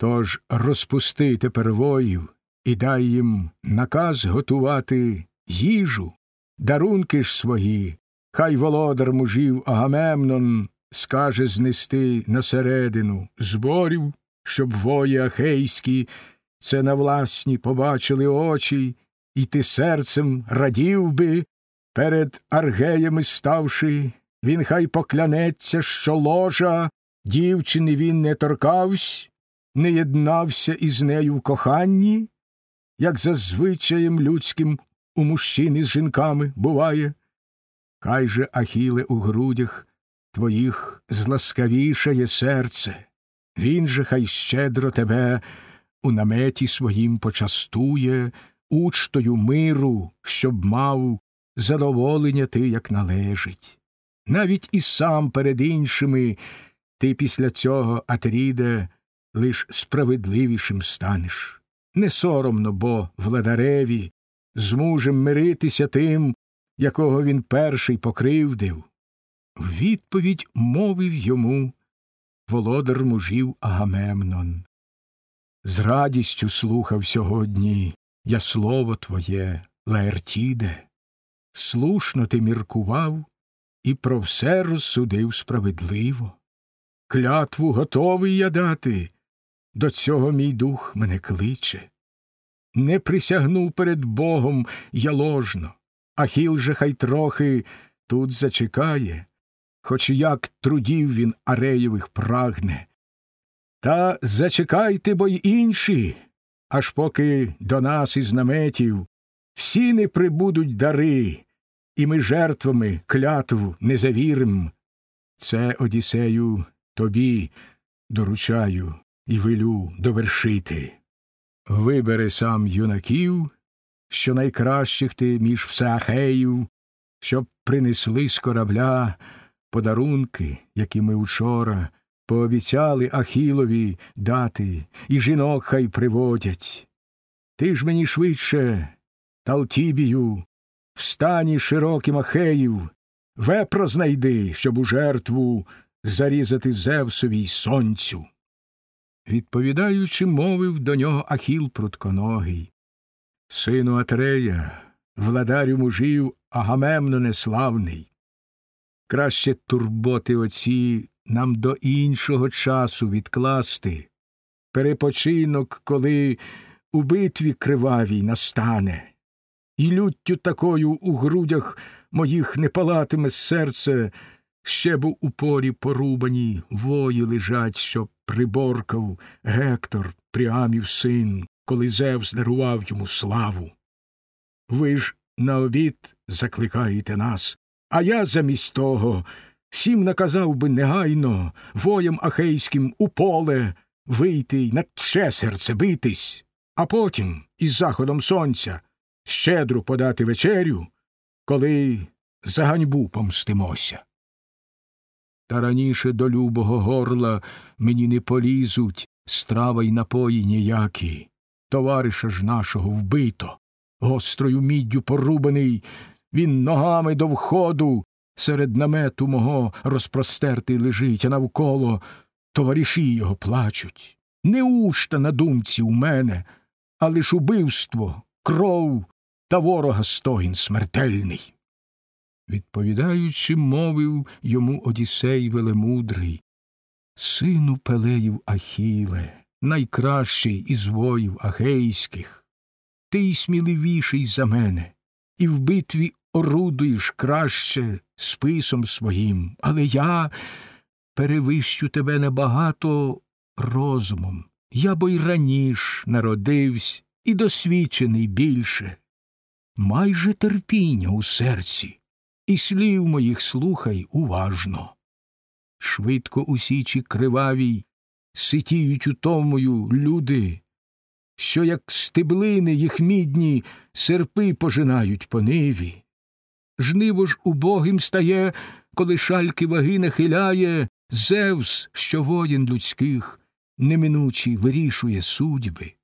Тож розпусти тепер воїв і дай їм наказ готувати їжу, дарунки ж свої, хай володар мужів Агамемнон скаже знести на середину зборів, щоб вої ахейські це на власні побачили очі, і ти серцем радів би, перед аргеями ставши, він хай поклянеться, що ложа дівчини він не торкавсь, не єднався із нею в коханні, як за звичаєм людським у мужчини з жінками буває. Хай же, Ахіле, у грудях твоїх зласкавішає серце, він же хай щедро тебе у наметі своїм почастує, учтою миру, щоб мав задоволення ти, як належить. Навіть і сам перед іншими ти після цього, Атріде, лиш справедливішим станеш. Не соромно, бо владареві з мужем миритися тим, якого він перший покривдив. В відповідь мовив йому володар мужів Агамемнон. З радістю слухав сьогодні я слово твоє, Лаертіде. Слушно ти міркував і про все розсудив справедливо. Клятву готовий я дати, до цього мій дух мене кличе. Не присягнув перед Богом я ложно, Ахіл же хай трохи тут зачекає, хоч як трудів він ареєвих прагне. Та зачекайте, бо й інші, аж поки до нас із наметів всі не прибудуть дари, і ми жертвами клятву не завірим. Це, Одіссею, тобі доручаю і велю довершити. Вибери сам юнаків, що найкращих ти між всеахеїв, щоб принесли з корабля подарунки, які ми учора пообіцяли Ахілові дати, і жінок хай приводять. Ти ж мені швидше, Талтібію, в стані широким Ахеїв, вепро знайди, щоб у жертву зарізати Зевсові й сонцю. Відповідаючи, мовив до нього Ахіл прутконогий. Сину Атрея, владарю мужів Агамемно неславний. Краще турботи оці нам до іншого часу відкласти. Перепочинок, коли у битві кривавій настане, і люттю такою у грудях моїх не палатиме серце, ще б у порі порубані вої лежать, що приборкав Гектор, Пріамів син, коли Зевс дарував йому славу. Ви ж на обід закликаєте нас, а я замість того всім наказав би негайно воям ахейським у поле вийти й на че серце битись, а потім із заходом сонця щедру подати вечерю, коли за ганьбу помстимося. Та раніше до любого горла мені не полізуть страва й напої ніякі. Товариша ж нашого вбито, гострою міддю порубаний, він ногами до входу серед намету мого розпростертий лежить, а навколо товариші його плачуть. Неужта на думці у мене, а лиш убивство, кров та ворога стогін смертельний. Відповідаючи, мовив йому Одіссей велемудрий Сину Пелеїв Ахіле, найкращий із воїв ахейських, ти й сміливіший за мене, і в битві орудуєш краще списом своїм, але я перевищу тебе небагато розумом. Я бо й раніш народився і досвідчений більше. Майже терпіння у серці і слів моїх слухай уважно. Швидко у січі кривавій ситіють утомою люди, що, як стеблини їх мідні серпи пожинають по ниві. Жниво ж убогим стає, коли шальки ваги нахиляє, Зевс, що воїн людських, неминучий вирішує судьби.